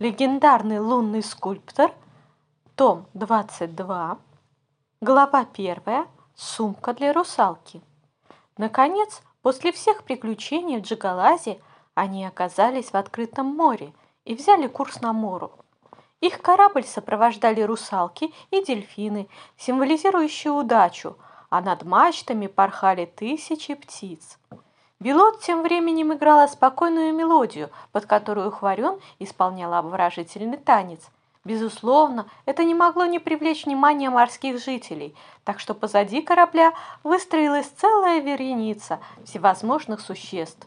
Легендарный лунный скульптор, том 22, глава 1, сумка для русалки. Наконец, после всех приключений в Джигалазе, они оказались в открытом море и взяли курс на Мору. Их корабль сопровождали русалки и дельфины, символизирующие удачу, а над мачтами порхали тысячи птиц. Белот тем временем играла спокойную мелодию, под которую Хварен исполняла обворожительный танец. Безусловно, это не могло не привлечь внимания морских жителей, так что позади корабля выстроилась целая вереница всевозможных существ.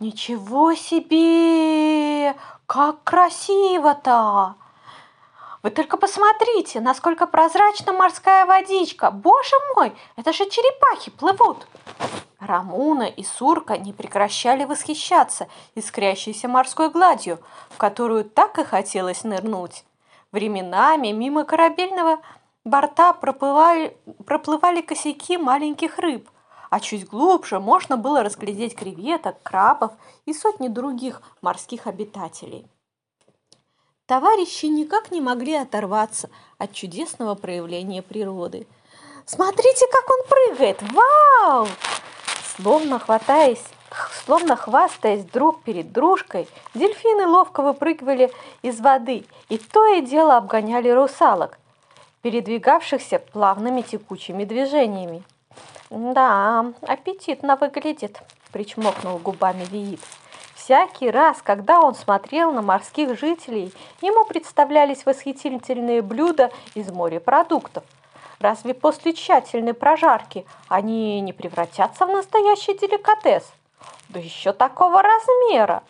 «Ничего себе! Как красиво-то!» Вы только посмотрите, насколько прозрачна морская водичка. Боже мой, это же черепахи плывут. Рамуна и Сурка не прекращали восхищаться искрящейся морской гладью, в которую так и хотелось нырнуть. Временами мимо корабельного борта проплывали, проплывали косяки маленьких рыб, а чуть глубже можно было разглядеть креветок, крабов и сотни других морских обитателей. Товарищи никак не могли оторваться от чудесного проявления природы. «Смотрите, как он прыгает! Вау!» Словно хватаясь, словно хвастаясь друг перед дружкой, дельфины ловко выпрыгивали из воды и то и дело обгоняли русалок, передвигавшихся плавными текучими движениями. «Да, аппетитно выглядит», – причмокнул губами Виит. Всякий раз, когда он смотрел на морских жителей, ему представлялись восхитительные блюда из морепродуктов. Разве после тщательной прожарки они не превратятся в настоящий деликатес? Да еще такого размера!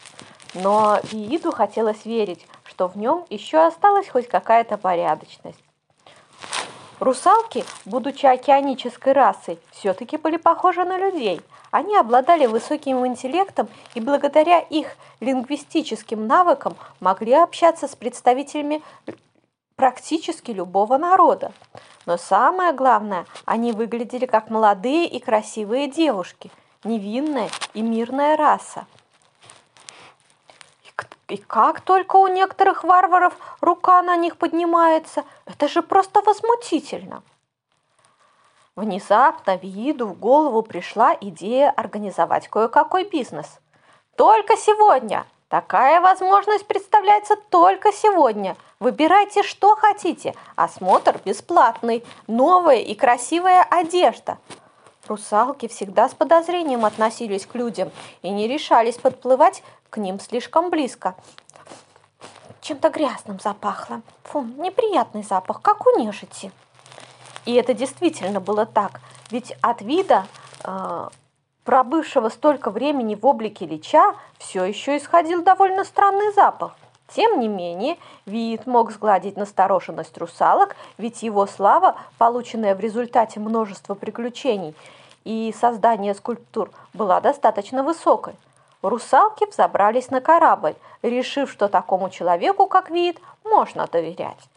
Но Вииду хотелось верить, что в нем еще осталась хоть какая-то порядочность. Русалки, будучи океанической расой, все-таки были похожи на людей – они обладали высоким интеллектом и благодаря их лингвистическим навыкам могли общаться с представителями практически любого народа. Но самое главное, они выглядели как молодые и красивые девушки, невинная и мирная раса. И как только у некоторых варваров рука на них поднимается, это же просто возмутительно. Внезапно Вииду в голову пришла идея организовать кое-какой бизнес. Только сегодня! Такая возможность представляется только сегодня. Выбирайте, что хотите. Осмотр бесплатный. Новая и красивая одежда. Русалки всегда с подозрением относились к людям и не решались подплывать к ним слишком близко. Чем-то грязным запахло. Фу, неприятный запах, как у нежити. И это действительно было так. Ведь от вида, э, пробывшего столько времени в облике Лича, все еще исходил довольно странный запах. Тем не менее, вид мог сгладить настороженность русалок, ведь его слава, полученная в результате множества приключений и создания скульптур, была достаточно высокой. Русалки взобрались на корабль, решив, что такому человеку, как вид, можно доверять.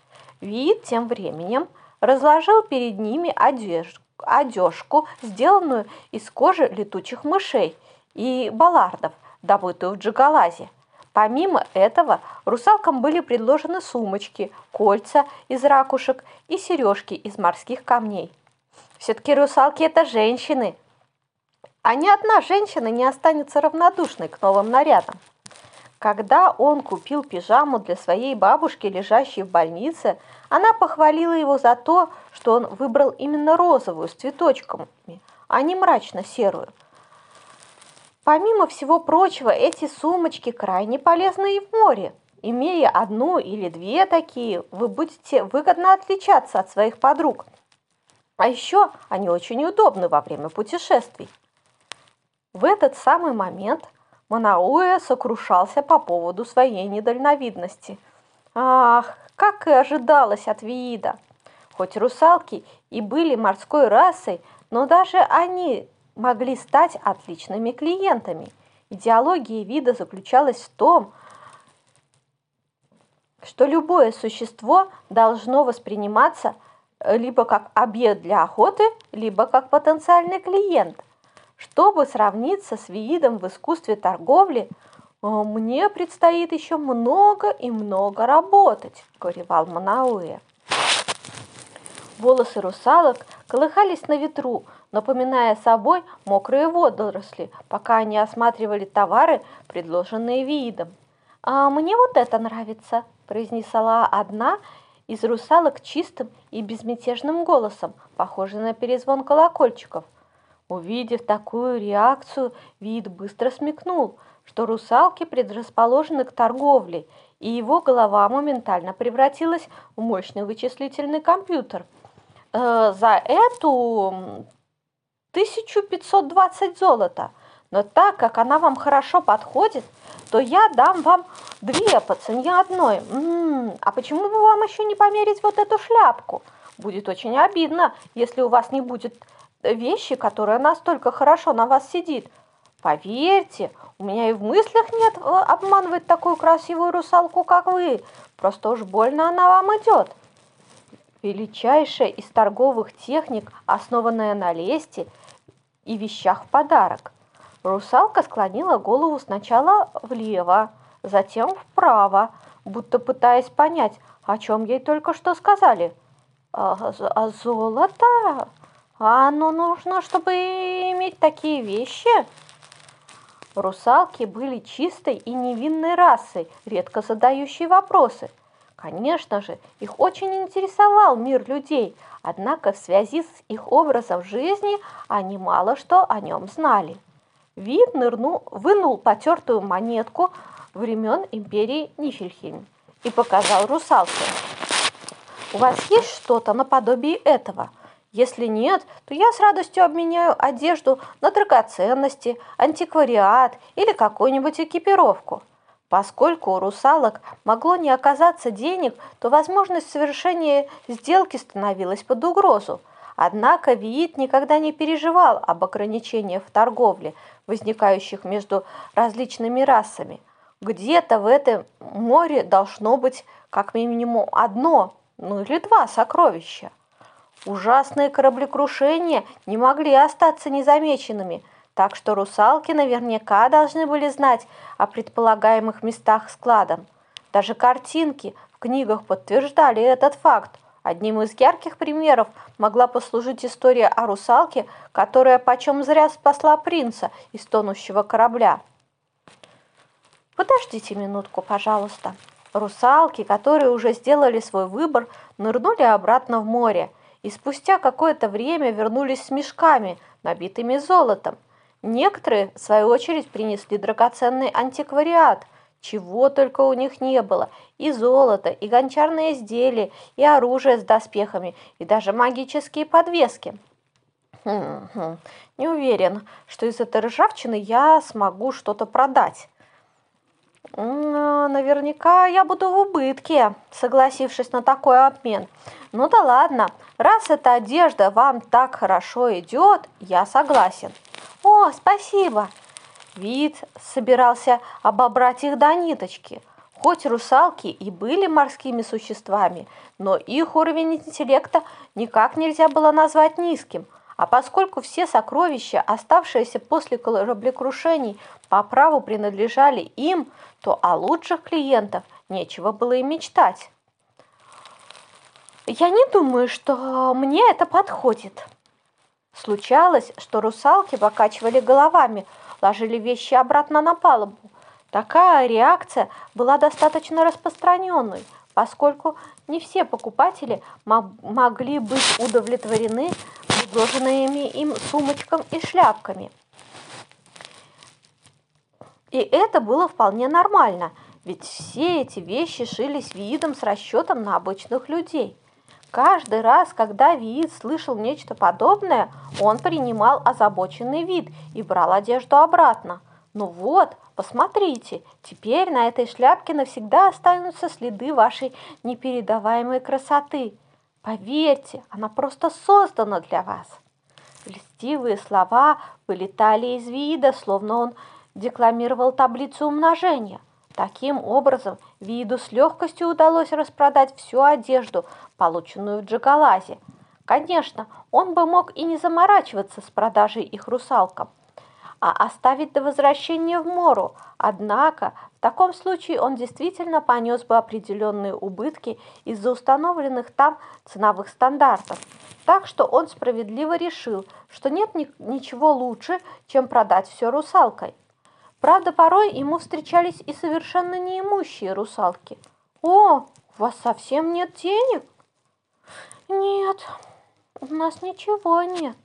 Вид тем временем – разложил перед ними одежду, одежку, сделанную из кожи летучих мышей и баллардов, добытую в Джигалазе. Помимо этого, русалкам были предложены сумочки, кольца из ракушек и сережки из морских камней. Все-таки русалки – это женщины, а ни одна женщина не останется равнодушной к новым нарядам. Когда он купил пижаму для своей бабушки, лежащей в больнице, она похвалила его за то, что он выбрал именно розовую с цветочками, а не мрачно-серую. Помимо всего прочего, эти сумочки крайне полезны и в море. Имея одну или две такие, вы будете выгодно отличаться от своих подруг. А еще они очень удобны во время путешествий. В этот самый момент – Манауэ сокрушался по поводу своей недальновидности. Ах, как и ожидалось от Виида. Хоть русалки и были морской расой, но даже они могли стать отличными клиентами. Идеология вида заключалась в том, что любое существо должно восприниматься либо как объект для охоты, либо как потенциальный клиент – чтобы сравниться с Виидом в искусстве торговли, мне предстоит еще много и много работать, горевал Манауэ. Волосы русалок колыхались на ветру, напоминая собой мокрые водоросли, пока они осматривали товары, предложенные видом. «А мне вот это нравится», – произнесла одна из русалок чистым и безмятежным голосом, похожий на перезвон колокольчиков. Увидев такую реакцию, вид быстро смекнул, что русалки предрасположены к торговле, и его голова моментально превратилась в мощный вычислительный компьютер. Э, за эту 1520 золота. Но так как она вам хорошо подходит, то я дам вам две по цене одной. М-м, а почему бы вам еще не померить вот эту шляпку? Будет очень обидно, если у вас не будет вещи, которая настолько хорошо на вас сидит. Поверьте, у меня и в мыслях нет э, обманывать такую красивую русалку, как вы. Просто уж больно она вам идет. Величайшая из торговых техник, основанная на лести – и вещах в подарок. Русалка склонила голову сначала влево, затем вправо, будто пытаясь понять, о чем ей только что сказали. А, а золото? А оно нужно, чтобы иметь такие вещи? Русалки были чистой и невинной расой, редко задающей вопросы. Конечно же, их очень интересовал мир людей – Однако в связи с их образом жизни они мало что о нем знали. Вид нырнул, вынул потертую монетку времен империи Нифельхейм и показал русалке. «У вас есть что-то наподобие этого?» Если нет, то я с радостью обменяю одежду на драгоценности, антиквариат или какую-нибудь экипировку. Поскольку у русалок могло не оказаться денег, то возможность совершения сделки становилась под угрозу. Однако Виит никогда не переживал об ограничениях в торговле, возникающих между различными расами. Где-то в этом море должно быть как минимум одно, ну или два сокровища. Ужасные кораблекрушения не могли остаться незамеченными – так что русалки наверняка должны были знать о предполагаемых местах складом. Даже картинки в книгах подтверждали этот факт. Одним из ярких примеров могла послужить история о русалке, которая почем зря спасла принца из тонущего корабля. Подождите минутку, пожалуйста. Русалки, которые уже сделали свой выбор, нырнули обратно в море и спустя какое-то время вернулись с мешками, набитыми золотом. Некоторые, в свою очередь, принесли драгоценный антиквариат, чего только у них не было. И золото, и гончарные изделия, и оружие с доспехами, и даже магические подвески. Хм -хм. Не уверен, что из этой ржавчины я смогу что-то продать. Наверняка я буду в убытке, согласившись на такой обмен. Ну да ладно, раз эта одежда вам так хорошо идет, я согласен. «О, спасибо!» Вид собирался обобрать их до ниточки. Хоть русалки и были морскими существами, но их уровень интеллекта никак нельзя было назвать низким. А поскольку все сокровища, оставшиеся после кораблекрушений, по праву принадлежали им, то о лучших клиентов нечего было и мечтать. «Я не думаю, что мне это подходит», Случалось, что русалки покачивали головами, ложили вещи обратно на палубу. Такая реакция была достаточно распространенной, поскольку не все покупатели могли быть удовлетворены предложенными им сумочкам и шляпками. И это было вполне нормально, ведь все эти вещи шились видом с расчетом на обычных людей. Каждый раз, когда Виит слышал нечто подобное, он принимал озабоченный вид и брал одежду обратно. Ну вот, посмотрите, теперь на этой шляпке навсегда останутся следы вашей непередаваемой красоты. Поверьте, она просто создана для вас. Льстивые слова вылетали из вида, словно он декламировал таблицу умножения – Таким образом, Виду с легкостью удалось распродать всю одежду, полученную в Джагалазе. Конечно, он бы мог и не заморачиваться с продажей их русалкам. А оставить до возвращения в Мору. Однако в таком случае он действительно понес бы определенные убытки из-за установленных там ценовых стандартов. Так что он справедливо решил, что нет ни ничего лучше, чем продать все русалкой. Правда, порой ему встречались и совершенно неимущие русалки. «О, у вас совсем нет денег?» «Нет, у нас ничего нет».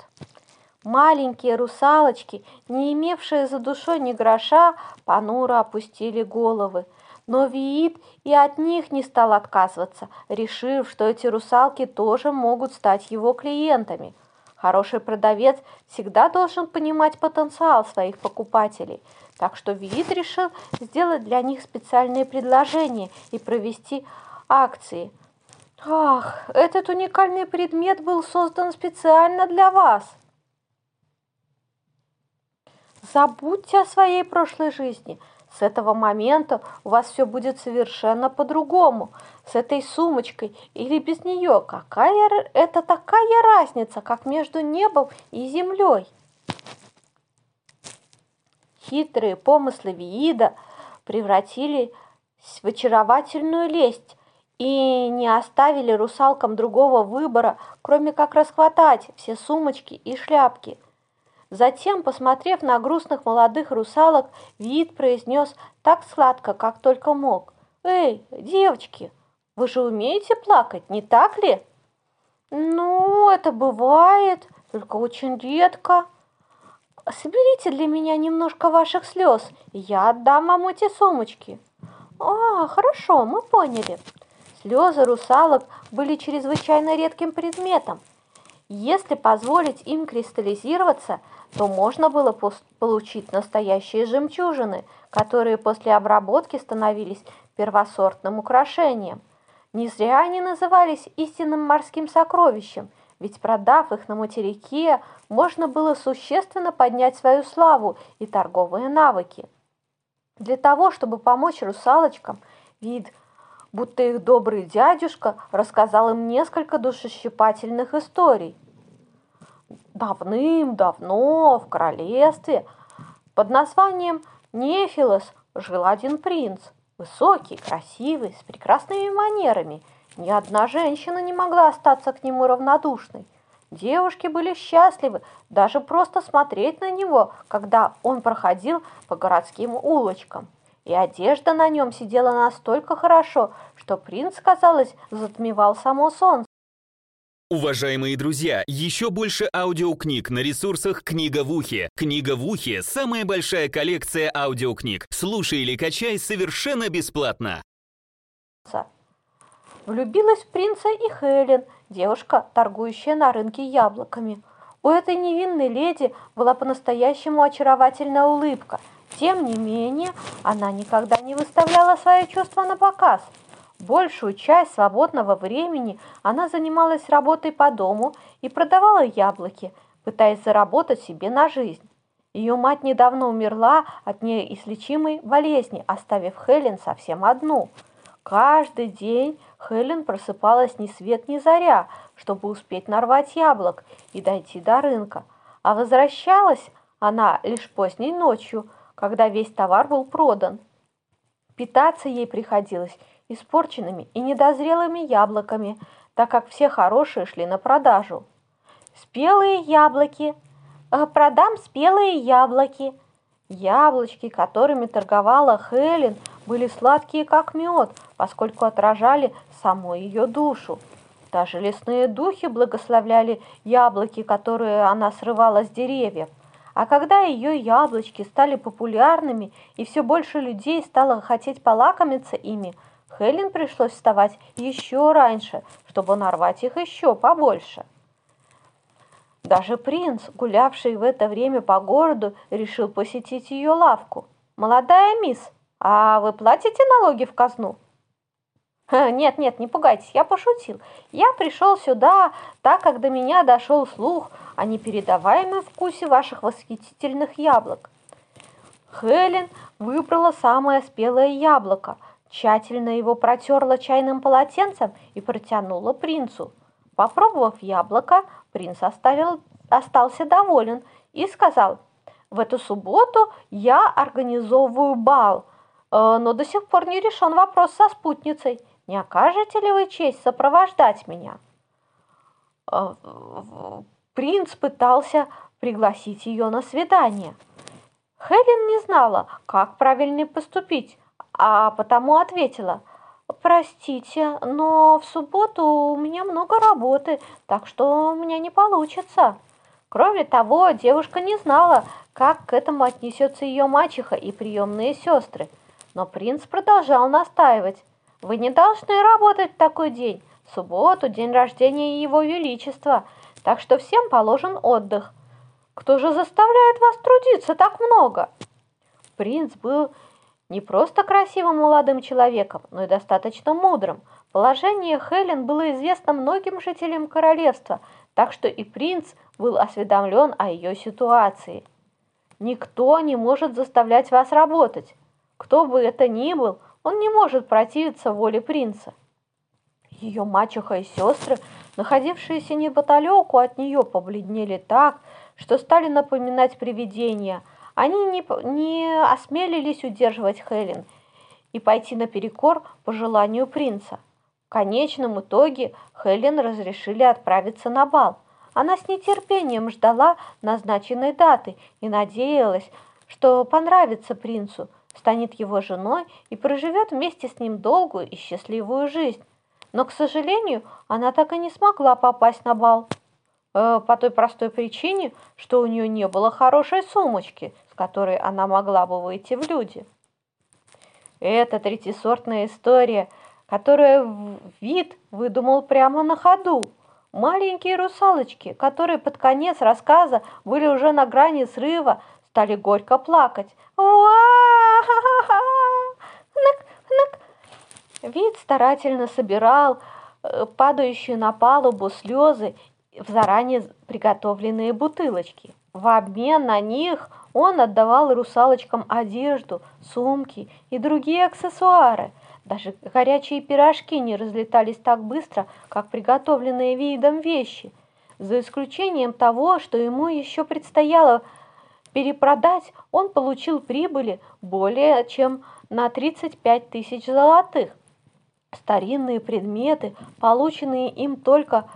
Маленькие русалочки, не имевшие за душой ни гроша, понуро опустили головы. Но Виит и от них не стал отказываться, решив, что эти русалки тоже могут стать его клиентами. Хороший продавец всегда должен понимать потенциал своих покупателей, так что Виит решил сделать для них специальные предложения и провести акции. Ах, этот уникальный предмет был создан специально для вас. Забудьте о своей прошлой жизни. С этого момента у вас все будет совершенно по-другому. С этой сумочкой или без нее. Какая это такая разница, как между небом и землей? Хитрые помыслы Виида превратились в очаровательную лесть и не оставили русалкам другого выбора, кроме как расхватать все сумочки и шляпки – Затем, посмотрев на грустных молодых русалок, вид произнес так сладко, как только мог. «Эй, девочки, вы же умеете плакать, не так ли?» «Ну, это бывает, только очень редко. Соберите для меня немножко ваших слез, я отдам вам эти сумочки». «А, хорошо, мы поняли». Слезы русалок были чрезвычайно редким предметом. Если позволить им кристаллизироваться – то можно было получить настоящие жемчужины, которые после обработки становились первосортным украшением. Не зря они назывались истинным морским сокровищем, ведь продав их на материке, можно было существенно поднять свою славу и торговые навыки. Для того, чтобы помочь русалочкам, вид, будто их добрый дядюшка рассказал им несколько душещипательных историй – Давным-давно в королевстве под названием Нефилос жил один принц, высокий, красивый, с прекрасными манерами. Ни одна женщина не могла остаться к нему равнодушной. Девушки были счастливы даже просто смотреть на него, когда он проходил по городским улочкам. И одежда на нем сидела настолько хорошо, что принц, казалось, затмевал само солнце. Уважаемые друзья, еще больше аудиокниг на ресурсах «Книга в ухе». «Книга в ухе» — самая большая коллекция аудиокниг. Слушай или качай совершенно бесплатно. Влюбилась в принца и Хелен, девушка, торгующая на рынке яблоками. У этой невинной леди была по-настоящему очаровательная улыбка. Тем не менее, она никогда не выставляла свои чувства на показ – Большую часть свободного времени она занималась работой по дому и продавала яблоки, пытаясь заработать себе на жизнь. Ее мать недавно умерла от неизлечимой болезни, оставив Хелен совсем одну. Каждый день Хелен просыпалась ни свет ни заря, чтобы успеть нарвать яблок и дойти до рынка. А возвращалась она лишь поздней ночью, когда весь товар был продан. Питаться ей приходилось испорченными и недозрелыми яблоками, так как все хорошие шли на продажу. Спелые яблоки. Э, продам спелые яблоки. Яблочки, которыми торговала Хелен, были сладкие, как мед, поскольку отражали саму ее душу. Даже лесные духи благословляли яблоки, которые она срывала с деревьев. А когда ее яблочки стали популярными и все больше людей стало хотеть полакомиться ими – Хелен пришлось вставать еще раньше, чтобы нарвать их еще побольше. Даже принц, гулявший в это время по городу, решил посетить ее лавку. «Молодая мисс, а вы платите налоги в казну?» «Нет, нет, не пугайтесь, я пошутил. Я пришел сюда, так как до меня дошел слух о непередаваемом вкусе ваших восхитительных яблок». Хелен выбрала самое спелое яблоко – тщательно его протерла чайным полотенцем и протянула принцу. Попробовав яблоко, принц оставил, остался доволен и сказал, В эту субботу я организовываю бал, э, но до сих пор не решен вопрос со спутницей. Не окажете ли вы честь сопровождать меня? Э, принц пытался пригласить ее на свидание. Хелен не знала, как правильно поступить, а потому ответила, «Простите, но в субботу у меня много работы, так что у меня не получится». Кроме того, девушка не знала, как к этому отнесется ее мачеха и приемные сестры. Но принц продолжал настаивать. «Вы не должны работать в такой день. В субботу день рождения Его Величества, так что всем положен отдых. Кто же заставляет вас трудиться так много?» Принц был не просто красивым молодым человеком, но и достаточно мудрым. Положение Хелен было известно многим жителям королевства, так что и принц был осведомлен о ее ситуации. Никто не может заставлять вас работать. Кто бы это ни был, он не может противиться воле принца. Ее мачеха и сестры, находившиеся неподалеку от нее, побледнели так, что стали напоминать привидения – они не, не осмелились удерживать Хелен и пойти наперекор по желанию принца. В конечном итоге Хелен разрешили отправиться на бал. Она с нетерпением ждала назначенной даты и надеялась, что понравится принцу, станет его женой и проживет вместе с ним долгую и счастливую жизнь. Но, к сожалению, она так и не смогла попасть на бал. Э, по той простой причине, что у нее не было хорошей сумочки которой она могла бы выйти в люди. Это третисортная история, которую вид выдумал прямо на ходу. Маленькие русалочки, которые под конец рассказа были уже на грани срыва, стали горько плакать. Вид старательно собирал э, падающие на палубу слезы в заранее приготовленные бутылочки. В обмен на них он отдавал русалочкам одежду, сумки и другие аксессуары. Даже горячие пирожки не разлетались так быстро, как приготовленные видом вещи, за исключением того, что ему еще предстояло перепродать, он получил прибыли более чем на 35 тысяч золотых. Старинные предметы, полученные им только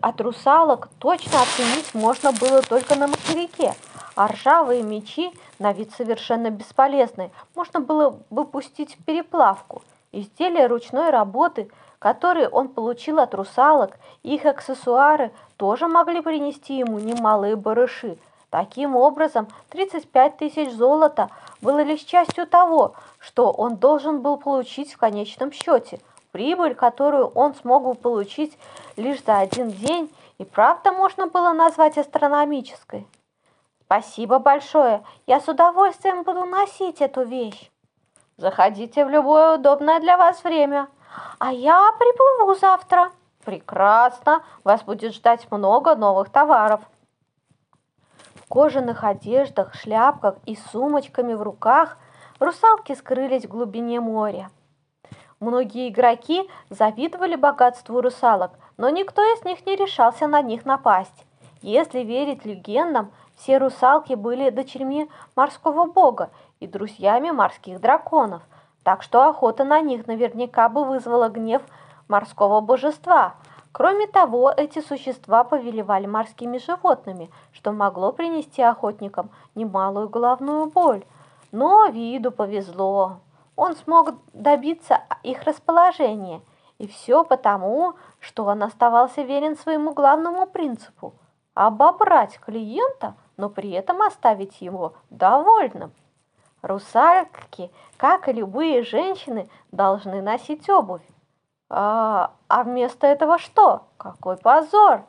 от русалок, точно оценить можно было только на материке – а ржавые мечи на вид совершенно бесполезные, можно было бы пустить в переплавку. Изделия ручной работы, которые он получил от русалок, их аксессуары тоже могли принести ему немалые барыши. Таким образом, 35 тысяч золота было лишь частью того, что он должен был получить в конечном счете. Прибыль, которую он смог бы получить лишь за один день, и правда можно было назвать астрономической. Спасибо большое. Я с удовольствием буду носить эту вещь. Заходите в любое удобное для вас время. А я приплыву завтра. Прекрасно. Вас будет ждать много новых товаров. В кожаных одеждах, шляпках и сумочками в руках русалки скрылись в глубине моря. Многие игроки завидовали богатству русалок, но никто из них не решался на них напасть. Если верить легендам, все русалки были дочерьми морского бога и друзьями морских драконов, так что охота на них наверняка бы вызвала гнев морского божества. Кроме того, эти существа повелевали морскими животными, что могло принести охотникам немалую головную боль. Но виду повезло. Он смог добиться их расположения, и все потому, что он оставался верен своему главному принципу – обобрать клиента – но при этом оставить его довольным. Русалки, как и любые женщины, должны носить обувь. А, а вместо этого что? Какой позор!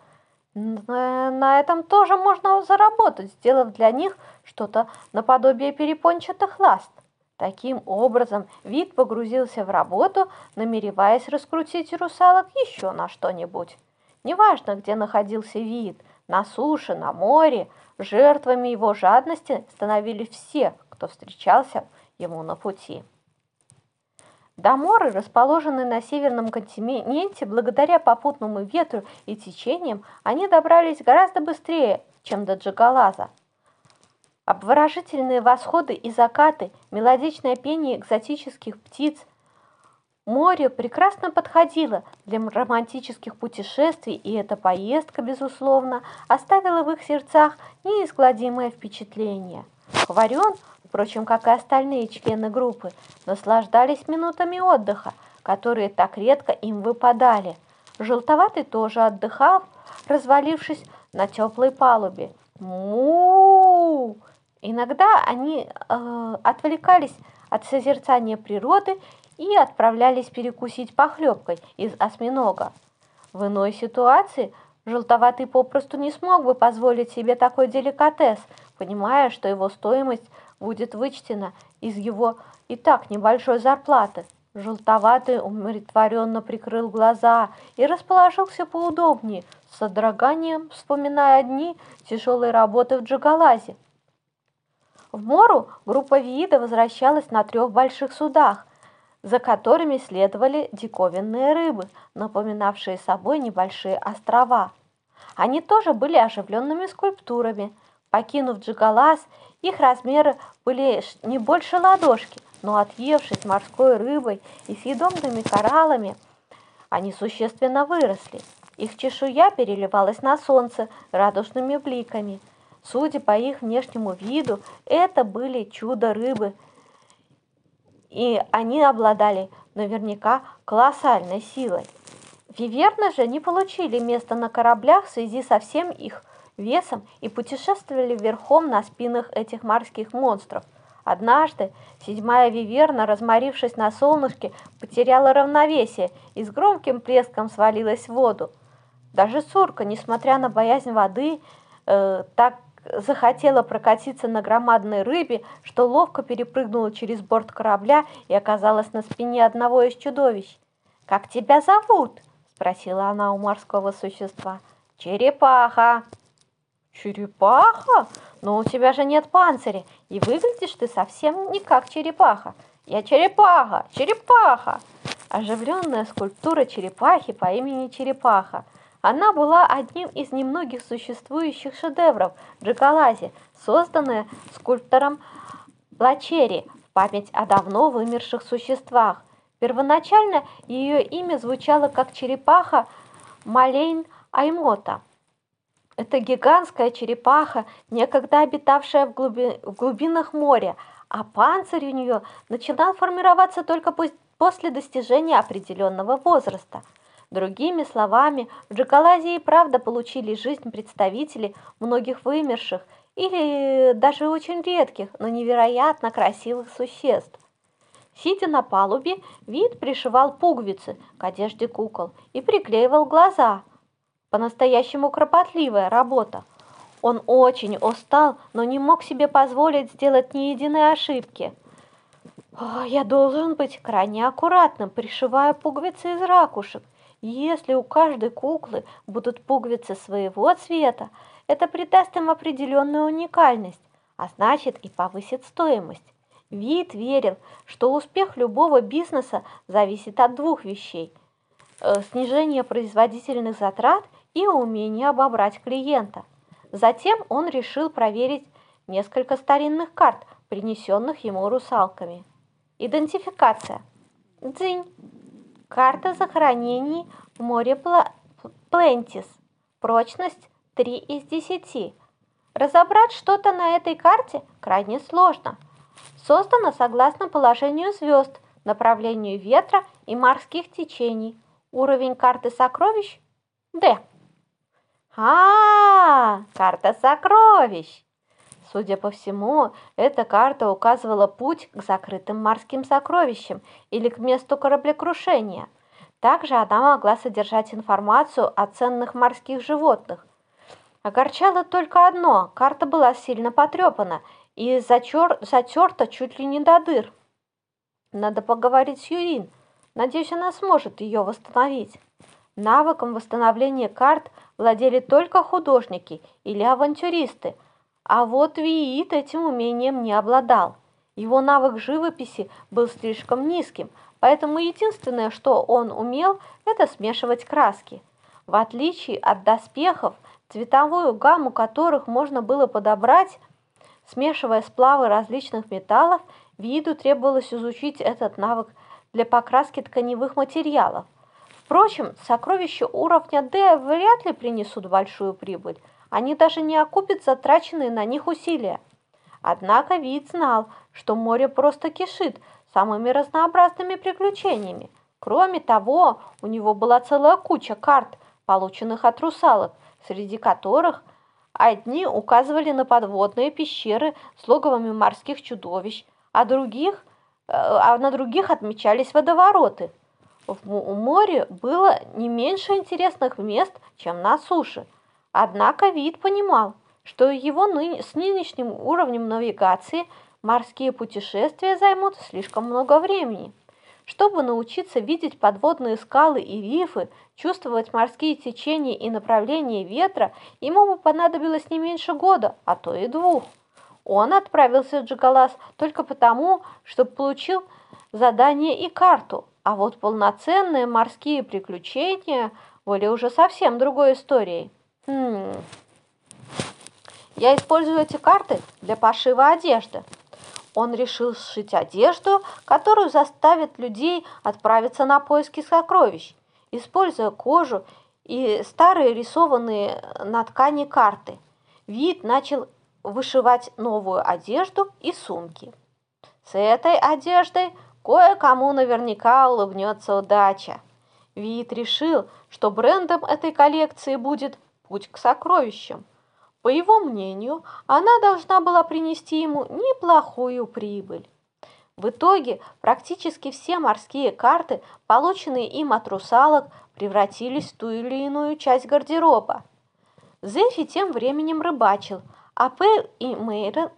На этом тоже можно заработать, сделав для них что-то наподобие перепончатых ласт. Таким образом, вид погрузился в работу, намереваясь раскрутить русалок еще на что-нибудь. Неважно, где находился вид, на суше, на море, Жертвами его жадности становились все, кто встречался ему на пути. До моры, расположенной на северном континенте, благодаря попутному ветру и течениям, они добрались гораздо быстрее, чем до Джагалаза. Обворожительные восходы и закаты, мелодичное пение экзотических птиц. Море прекрасно подходило для романтических путешествий, и эта поездка, безусловно, оставила в их сердцах неизгладимое впечатление. Хварен, впрочем, как и остальные члены группы, наслаждались минутами отдыха, которые так редко им выпадали. Желтоватый тоже отдыхал, развалившись на теплой палубе. му Иногда они э, отвлекались от созерцания природы и отправлялись перекусить похлебкой из осьминога. В иной ситуации желтоватый попросту не смог бы позволить себе такой деликатес, понимая, что его стоимость будет вычтена из его и так небольшой зарплаты. Желтоватый умиротворенно прикрыл глаза и расположился поудобнее, с содроганием вспоминая дни тяжелой работы в Джагалазе. В Мору группа Виида возвращалась на трех больших судах, за которыми следовали диковинные рыбы, напоминавшие собой небольшие острова. Они тоже были оживленными скульптурами. Покинув Джигалас, их размеры были не больше ладошки, но отъевшись морской рыбой и съедобными кораллами, они существенно выросли. Их чешуя переливалась на солнце радужными бликами. Судя по их внешнему виду, это были чудо-рыбы, и они обладали наверняка колоссальной силой. Виверны же не получили места на кораблях в связи со всем их весом и путешествовали верхом на спинах этих морских монстров. Однажды седьмая виверна, разморившись на солнышке, потеряла равновесие и с громким плеском свалилась в воду. Даже сурка, несмотря на боязнь воды, э, так захотела прокатиться на громадной рыбе, что ловко перепрыгнула через борт корабля и оказалась на спине одного из чудовищ. «Как тебя зовут?» – спросила она у морского существа. «Черепаха». «Черепаха? Но у тебя же нет панциря, и выглядишь ты совсем не как черепаха. Я черепаха, черепаха!» Оживленная скульптура черепахи по имени Черепаха – она была одним из немногих существующих шедевров Джигалази, созданная скульптором Лачери в память о давно вымерших существах. Первоначально ее имя звучало как черепаха Малейн Аймота. Это гигантская черепаха, некогда обитавшая в, глуби... в глубинах моря, а панцирь у нее начинал формироваться только после достижения определенного возраста – Другими словами, в Джакалазии правда получили жизнь представители многих вымерших или даже очень редких, но невероятно красивых существ. Сидя на палубе, вид пришивал пуговицы к одежде кукол и приклеивал глаза. По-настоящему кропотливая работа. Он очень устал, но не мог себе позволить сделать ни единой ошибки. «Я должен быть крайне аккуратным, пришивая пуговицы из ракушек», если у каждой куклы будут пуговицы своего цвета, это придаст им определенную уникальность, а значит и повысит стоимость. Вид верил, что успех любого бизнеса зависит от двух вещей э, – снижения производительных затрат и умения обобрать клиента. Затем он решил проверить несколько старинных карт, принесенных ему русалками. Идентификация. Дзынь. Карта захоронений в море Плентис. Прочность 3 из 10. Разобрать что-то на этой карте крайне сложно. Создана согласно положению звезд, направлению ветра и морских течений. Уровень карты сокровищ – D. А, -а, -а карта сокровищ! Судя по всему, эта карта указывала путь к закрытым морским сокровищам или к месту кораблекрушения. Также она могла содержать информацию о ценных морских животных. Огорчало только одно – карта была сильно потрепана и затер, затерта чуть ли не до дыр. Надо поговорить с Юрин. Надеюсь, она сможет ее восстановить. Навыком восстановления карт владели только художники или авантюристы – а вот Виит этим умением не обладал. Его навык живописи был слишком низким, поэтому единственное, что он умел, это смешивать краски. В отличие от доспехов, цветовую гамму которых можно было подобрать Смешивая сплавы различных металлов, виду требовалось изучить этот навык для покраски тканевых материалов. Впрочем, сокровища уровня D вряд ли принесут большую прибыль. Они даже не окупят затраченные на них усилия. Однако вид знал, что море просто кишит самыми разнообразными приключениями. Кроме того, у него была целая куча карт, полученных от русалок, среди которых одни указывали на подводные пещеры с логовами морских чудовищ, а, других, э, а на других отмечались водовороты. В море было не меньше интересных мест, чем на суше. Однако вид понимал, что его ны... с нынешним уровнем навигации морские путешествия займут слишком много времени. Чтобы научиться видеть подводные скалы и рифы, чувствовать морские течения и направление ветра, ему бы понадобилось не меньше года, а то и двух. Он отправился в Джигалас только потому, что получил задание и карту, а вот полноценные морские приключения были уже совсем другой историей. Я использую эти карты для пошива одежды. Он решил сшить одежду, которую заставит людей отправиться на поиски сокровищ, используя кожу и старые рисованные на ткани карты. Вид начал вышивать новую одежду и сумки. С этой одеждой кое-кому наверняка улыбнется удача. Вид решил, что брендом этой коллекции будет «Путь к сокровищам». По его мнению, она должна была принести ему неплохую прибыль. В итоге практически все морские карты, полученные им от русалок, превратились в ту или иную часть гардероба. Зефи тем временем рыбачил, а Пэл и Мейрон,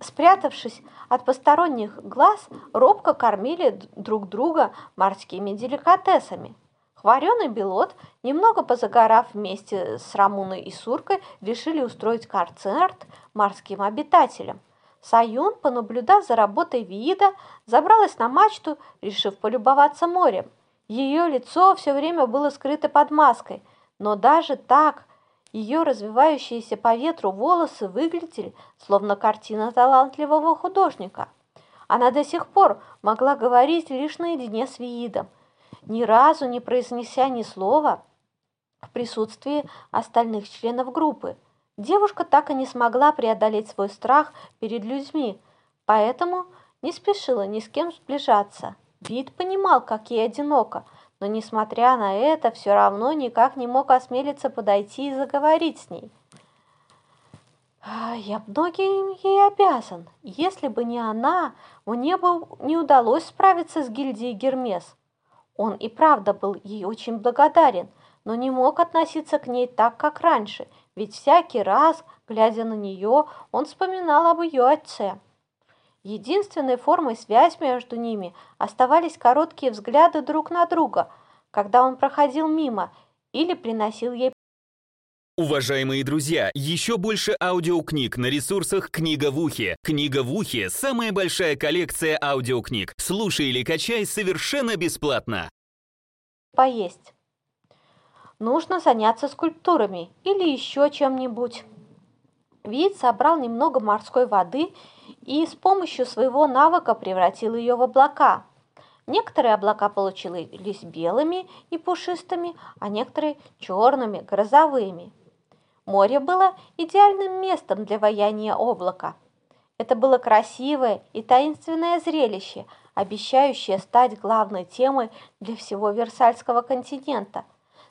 спрятавшись от посторонних глаз, робко кормили друг друга морскими деликатесами – Вареный Белот, немного позагорав вместе с Рамуной и Суркой, решили устроить концерт морским обитателям. Саюн, понаблюдав за работой Виида, забралась на мачту, решив полюбоваться морем. Ее лицо все время было скрыто под маской, но даже так ее развивающиеся по ветру волосы выглядели, словно картина талантливого художника. Она до сих пор могла говорить лишь наедине с Виидом, ни разу не произнеся ни слова в присутствии остальных членов группы. Девушка так и не смогла преодолеть свой страх перед людьми, поэтому не спешила ни с кем сближаться. Вид понимал, как ей одиноко, но, несмотря на это, все равно никак не мог осмелиться подойти и заговорить с ней. «А, «Я многим ей обязан. Если бы не она, мне бы не удалось справиться с гильдией Гермес. Он и правда был ей очень благодарен, но не мог относиться к ней так, как раньше, ведь всякий раз, глядя на нее, он вспоминал об ее отце. Единственной формой связи между ними оставались короткие взгляды друг на друга, когда он проходил мимо или приносил ей Уважаемые друзья, еще больше аудиокниг на ресурсах «Книга в ухе». «Книга в ухе» — самая большая коллекция аудиокниг. Слушай или качай совершенно бесплатно. Поесть. Нужно заняться скульптурами или еще чем-нибудь. Вид собрал немного морской воды и с помощью своего навыка превратил ее в облака. Некоторые облака получились белыми и пушистыми, а некоторые черными, грозовыми. Море было идеальным местом для ваяния облака. Это было красивое и таинственное зрелище, обещающее стать главной темой для всего Версальского континента.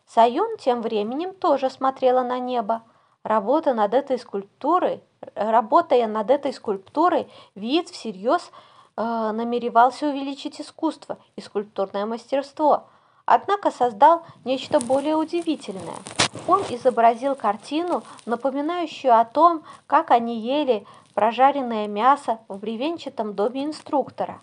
Саюн тем временем тоже смотрела на небо. Работа над этой скульптурой, работая над этой скульптурой, вид всерьез э, намеревался увеличить искусство и скульптурное мастерство – однако создал нечто более удивительное. Он изобразил картину, напоминающую о том, как они ели прожаренное мясо в бревенчатом доме инструктора.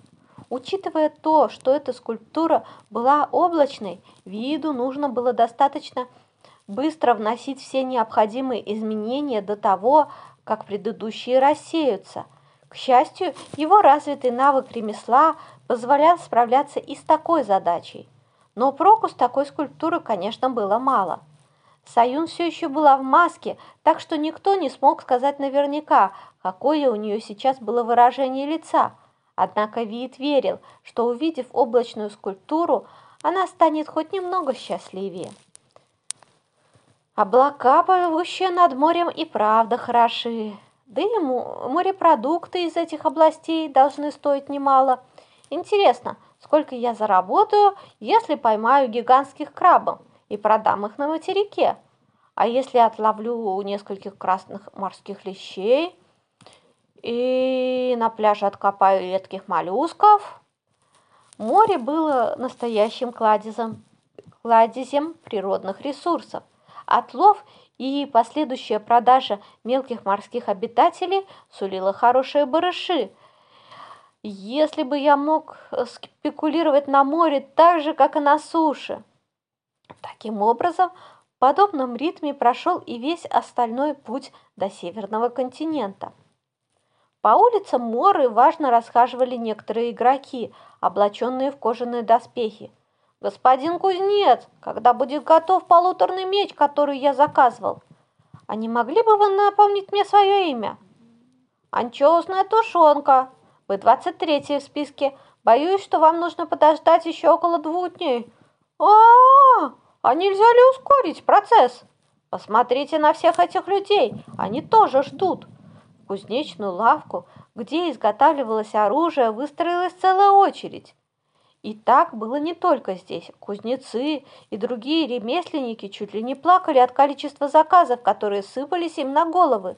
Учитывая то, что эта скульптура была облачной, виду нужно было достаточно быстро вносить все необходимые изменения до того, как предыдущие рассеются. К счастью, его развитый навык ремесла позволял справляться и с такой задачей. Но проку с такой скульптуры, конечно, было мало. Саюн все еще была в маске, так что никто не смог сказать наверняка, какое у нее сейчас было выражение лица. Однако Виит верил, что увидев облачную скульптуру, она станет хоть немного счастливее. Облака, плывущие над морем, и правда хороши. Да и морепродукты из этих областей должны стоить немало. Интересно, сколько я заработаю, если поймаю гигантских крабов и продам их на материке? А если отловлю нескольких красных морских лещей и на пляже откопаю редких моллюсков? Море было настоящим кладезем, кладезем природных ресурсов. Отлов и последующая продажа мелких морских обитателей сулила хорошие барыши. Если бы я мог спекулировать на море так же, как и на суше. Таким образом, в подобном ритме прошел и весь остальной путь до Северного континента. По улицам Моры важно расхаживали некоторые игроки, облаченные в кожаные доспехи – «Господин кузнец, когда будет готов полуторный меч, который я заказывал? А не могли бы вы напомнить мне свое имя?» «Анчоусная тушенка. Вы двадцать третья в списке. Боюсь, что вам нужно подождать еще около двух дней». А, -а, -а, а нельзя ли ускорить процесс? Посмотрите на всех этих людей, они тоже ждут. В кузнечную лавку, где изготавливалось оружие, выстроилась целая очередь. И так было не только здесь. Кузнецы и другие ремесленники чуть ли не плакали от количества заказов, которые сыпались им на головы.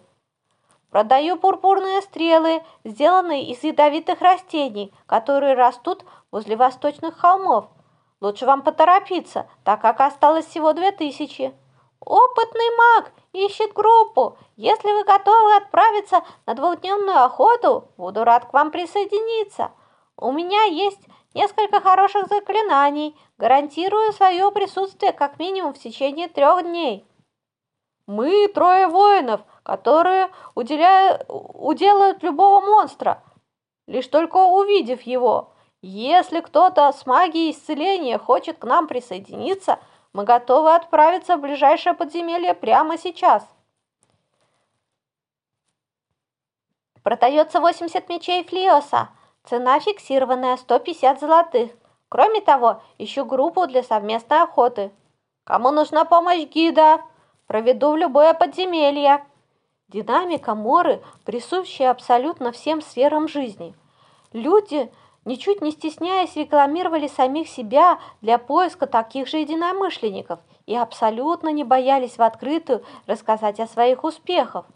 Продаю пурпурные стрелы, сделанные из ядовитых растений, которые растут возле восточных холмов. Лучше вам поторопиться, так как осталось всего две тысячи. Опытный маг ищет группу. Если вы готовы отправиться на двухдневную охоту, буду рад к вам присоединиться. У меня есть несколько хороших заклинаний, гарантирую свое присутствие как минимум в течение трех дней. Мы трое воинов, которые уделяют, уделают любого монстра, лишь только увидев его. Если кто-то с магией исцеления хочет к нам присоединиться, мы готовы отправиться в ближайшее подземелье прямо сейчас. Продается 80 мечей Флиоса. Цена фиксированная 150 золотых. Кроме того, ищу группу для совместной охоты. Кому нужна помощь гида? Проведу в любое подземелье. Динамика Моры, присущая абсолютно всем сферам жизни. Люди, ничуть не стесняясь, рекламировали самих себя для поиска таких же единомышленников и абсолютно не боялись в открытую рассказать о своих успехах.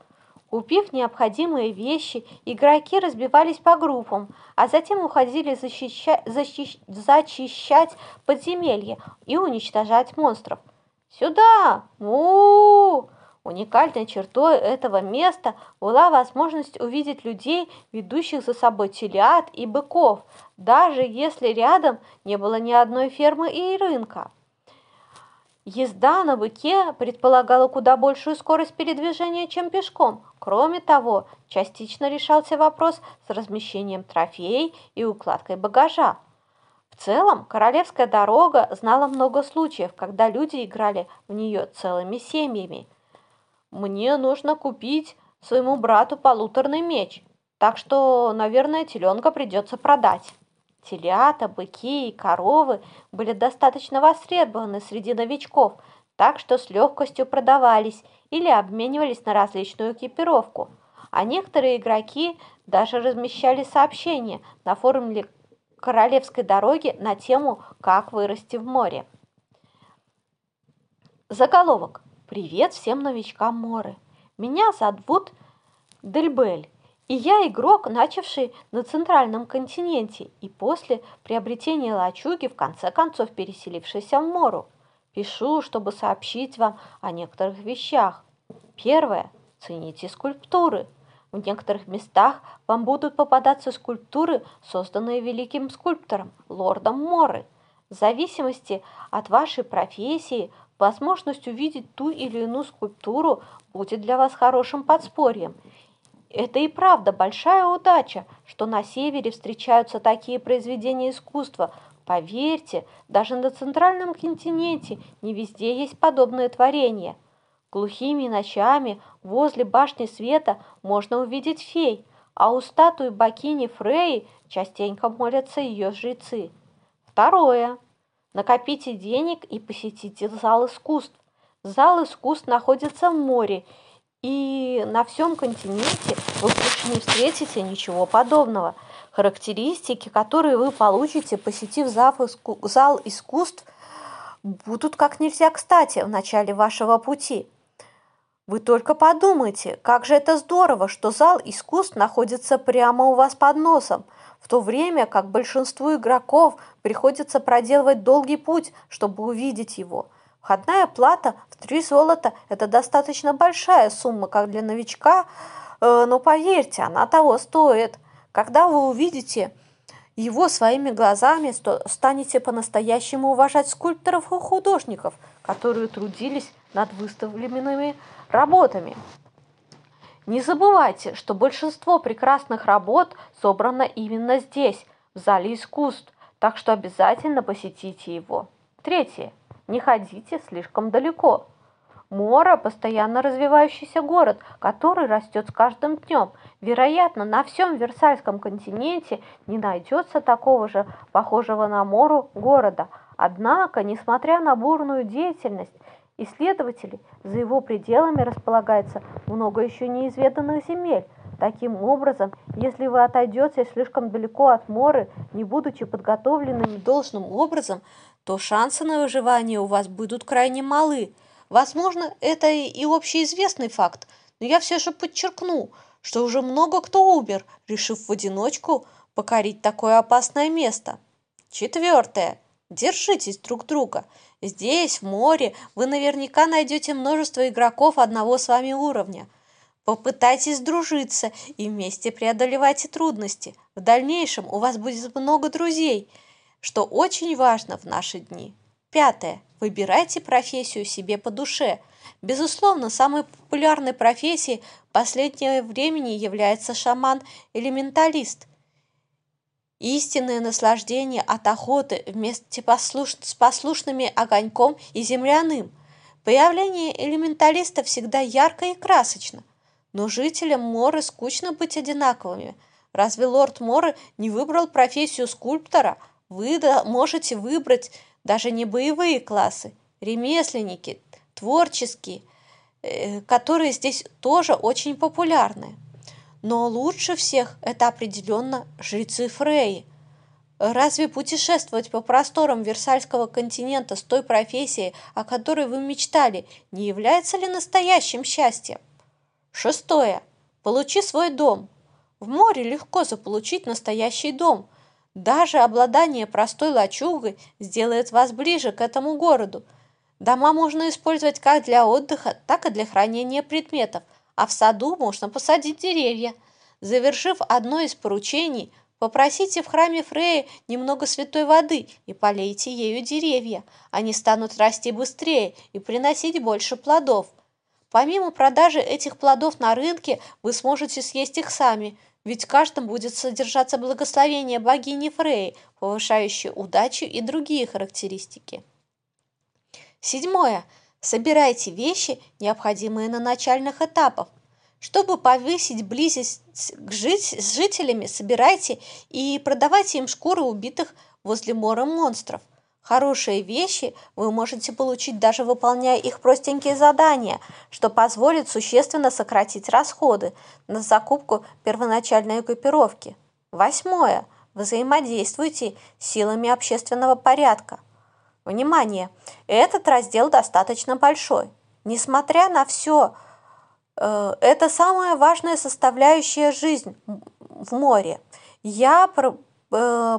Купив необходимые вещи, игроки разбивались по группам, а затем уходили защища... защищ... зачищать подземелье и уничтожать монстров. «Сюда! у, -у, -у Уникальной чертой этого места была возможность увидеть людей, ведущих за собой телят и быков, даже если рядом не было ни одной фермы и рынка. Езда на быке предполагала куда большую скорость передвижения, чем пешком. Кроме того, частично решался вопрос с размещением трофеев и укладкой багажа. В целом, королевская дорога знала много случаев, когда люди играли в нее целыми семьями. Мне нужно купить своему брату полуторный меч, так что, наверное, теленка придется продать. Телята, быки и коровы были достаточно востребованы среди новичков, так что с легкостью продавались или обменивались на различную экипировку. А некоторые игроки даже размещали сообщения на форуме Королевской дороги на тему «Как вырасти в море». Заголовок. Привет всем новичкам моры. Меня зовут Дельбель. И я игрок, начавший на центральном континенте и после приобретения лачуги в конце концов переселившийся в Мору. Пишу, чтобы сообщить вам о некоторых вещах. Первое. Цените скульптуры. В некоторых местах вам будут попадаться скульптуры, созданные великим скульптором, лордом Моры. В зависимости от вашей профессии, возможность увидеть ту или иную скульптуру будет для вас хорошим подспорьем – это и правда большая удача, что на севере встречаются такие произведения искусства, Поверьте, даже на центральном континенте не везде есть подобные творения. Глухими ночами возле башни света можно увидеть фей, а у статуи богини Фреи частенько молятся ее жрецы. Второе. Накопите денег и посетите зал искусств. Зал искусств находится в море, и на всем континенте вы больше не встретите ничего подобного. Характеристики, которые вы получите, посетив зал искусств, будут как нельзя кстати в начале вашего пути. Вы только подумайте, как же это здорово, что зал искусств находится прямо у вас под носом, в то время как большинству игроков приходится проделывать долгий путь, чтобы увидеть его – Входная плата в три золота – это достаточно большая сумма, как для новичка, э, но поверьте, она того стоит. Когда вы увидите его своими глазами, то станете по-настоящему уважать скульпторов и художников, которые трудились над выставленными работами. Не забывайте, что большинство прекрасных работ собрано именно здесь, в зале искусств, так что обязательно посетите его. Третье. Не ходите слишком далеко. Мора – постоянно развивающийся город, который растет с каждым днем. Вероятно, на всем Версальском континенте не найдется такого же похожего на Мору города. Однако, несмотря на бурную деятельность исследователей, за его пределами располагается много еще неизведанных земель. Таким образом, если вы отойдете слишком далеко от Моры, не будучи подготовленными должным образом, то шансы на выживание у вас будут крайне малы. Возможно, это и общеизвестный факт, но я все же подчеркну, что уже много кто умер, решив в одиночку покорить такое опасное место. Четвертое. Держитесь друг друга. Здесь, в море, вы наверняка найдете множество игроков одного с вами уровня. Попытайтесь дружиться и вместе преодолевайте трудности. В дальнейшем у вас будет много друзей – что очень важно в наши дни. Пятое. Выбирайте профессию себе по душе. Безусловно, самой популярной профессией последнего времени является шаман-элементалист. Истинное наслаждение от охоты вместе послуш... с послушными огоньком и земляным. Появление элементалиста всегда ярко и красочно. Но жителям Моры скучно быть одинаковыми. Разве лорд Моры не выбрал профессию скульптора, вы можете выбрать даже не боевые классы, ремесленники, творческие, э, которые здесь тоже очень популярны. Но лучше всех это определенно жрецы Фреи. Разве путешествовать по просторам Версальского континента с той профессией, о которой вы мечтали, не является ли настоящим счастьем? Шестое. Получи свой дом. В море легко заполучить настоящий дом – даже обладание простой лачугой сделает вас ближе к этому городу. Дома можно использовать как для отдыха, так и для хранения предметов, а в саду можно посадить деревья. Завершив одно из поручений, попросите в храме Фрея немного святой воды и полейте ею деревья. Они станут расти быстрее и приносить больше плодов. Помимо продажи этих плодов на рынке, вы сможете съесть их сами – ведь в каждом будет содержаться благословение богини Фреи, повышающее удачу и другие характеристики. Седьмое. Собирайте вещи, необходимые на начальных этапах. Чтобы повысить близость к жить, с жителями, собирайте и продавайте им шкуры убитых возле мора монстров – Хорошие вещи вы можете получить даже выполняя их простенькие задания, что позволит существенно сократить расходы на закупку первоначальной экипировки. Восьмое. Взаимодействуйте силами общественного порядка. Внимание! Этот раздел достаточно большой. Несмотря на все, э, это самая важная составляющая жизнь в море. Я э,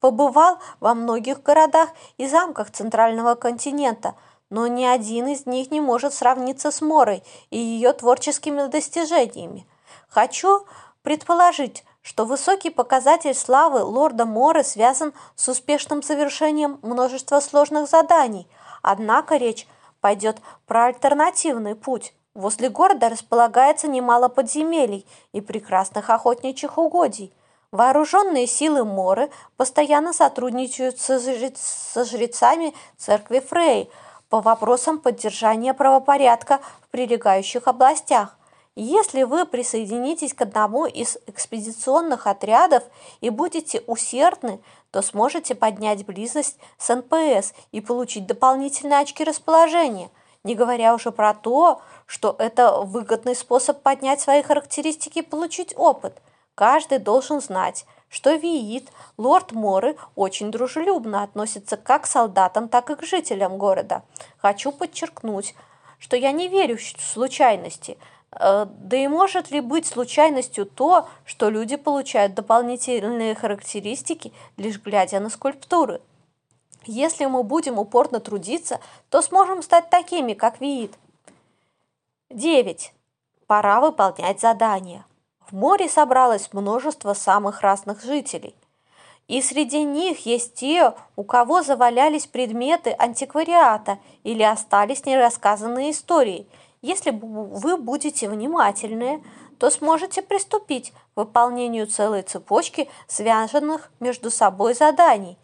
Побывал во многих городах и замках центрального континента, но ни один из них не может сравниться с Морой и ее творческими достижениями. Хочу предположить, что высокий показатель славы лорда Моры связан с успешным завершением множества сложных заданий, однако речь пойдет про альтернативный путь. Возле города располагается немало подземелий и прекрасных охотничьих угодий. Вооруженные силы Моры постоянно сотрудничают со, жрец, со жрецами церкви Фрей по вопросам поддержания правопорядка в прилегающих областях. Если вы присоединитесь к одному из экспедиционных отрядов и будете усердны, то сможете поднять близость с НПС и получить дополнительные очки расположения, не говоря уже про то, что это выгодный способ поднять свои характеристики и получить опыт. Каждый должен знать, что Виит, лорд Моры, очень дружелюбно относится как к солдатам, так и к жителям города. Хочу подчеркнуть, что я не верю в случайности – да и может ли быть случайностью то, что люди получают дополнительные характеристики, лишь глядя на скульптуры? Если мы будем упорно трудиться, то сможем стать такими, как Виит. 9. Пора выполнять задания. В море собралось множество самых разных жителей. И среди них есть те, у кого завалялись предметы антиквариата или остались нерассказанные истории – если вы будете внимательны, то сможете приступить к выполнению целой цепочки связанных между собой заданий.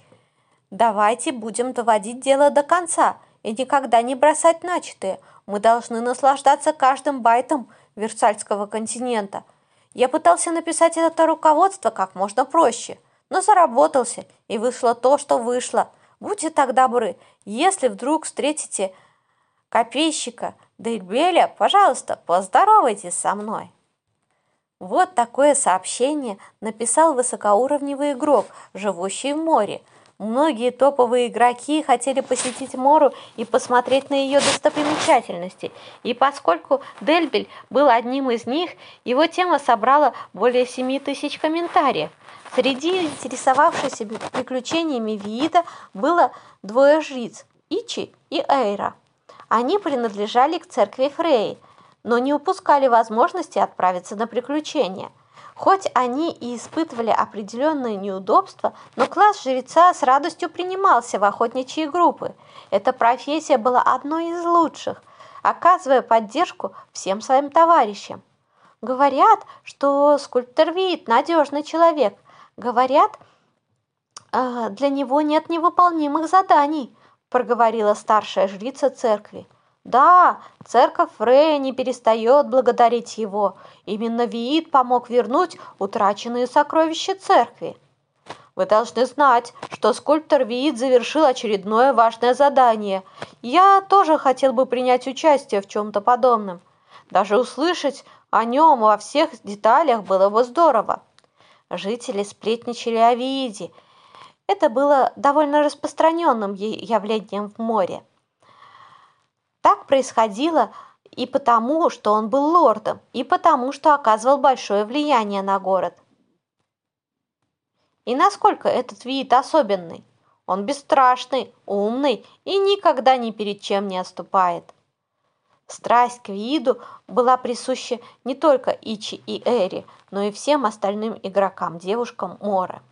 Давайте будем доводить дело до конца и никогда не бросать начатое. Мы должны наслаждаться каждым байтом Версальского континента. Я пытался написать это руководство как можно проще, но заработался, и вышло то, что вышло. Будьте так добры, если вдруг встретите копейщика Дельбеля, пожалуйста, поздоровайтесь со мной. Вот такое сообщение написал высокоуровневый игрок, живущий в море. Многие топовые игроки хотели посетить Мору и посмотреть на ее достопримечательности. И поскольку Дельбель был одним из них, его тема собрала более 7 тысяч комментариев. Среди интересовавшихся приключениями Виита было двое жриц – Ичи и Эйра – они принадлежали к церкви Фрей, но не упускали возможности отправиться на приключения. Хоть они и испытывали определенные неудобства, но класс жреца с радостью принимался в охотничьи группы. Эта профессия была одной из лучших, оказывая поддержку всем своим товарищам. Говорят, что скульптор Вид надежный человек. Говорят, «А, для него нет невыполнимых заданий проговорила старшая жрица церкви. Да, церковь Фрея не перестает благодарить его. Именно Виит помог вернуть утраченные сокровища церкви. Вы должны знать, что скульптор Виит завершил очередное важное задание. Я тоже хотел бы принять участие в чем-то подобном. Даже услышать о нем во всех деталях было бы здорово. Жители сплетничали о Вииде – это было довольно распространенным явлением в море. Так происходило и потому, что он был лордом, и потому, что оказывал большое влияние на город. И насколько этот вид особенный? Он бесстрашный, умный и никогда ни перед чем не отступает. Страсть к виду была присуща не только Ичи и Эри, но и всем остальным игрокам, девушкам Мора.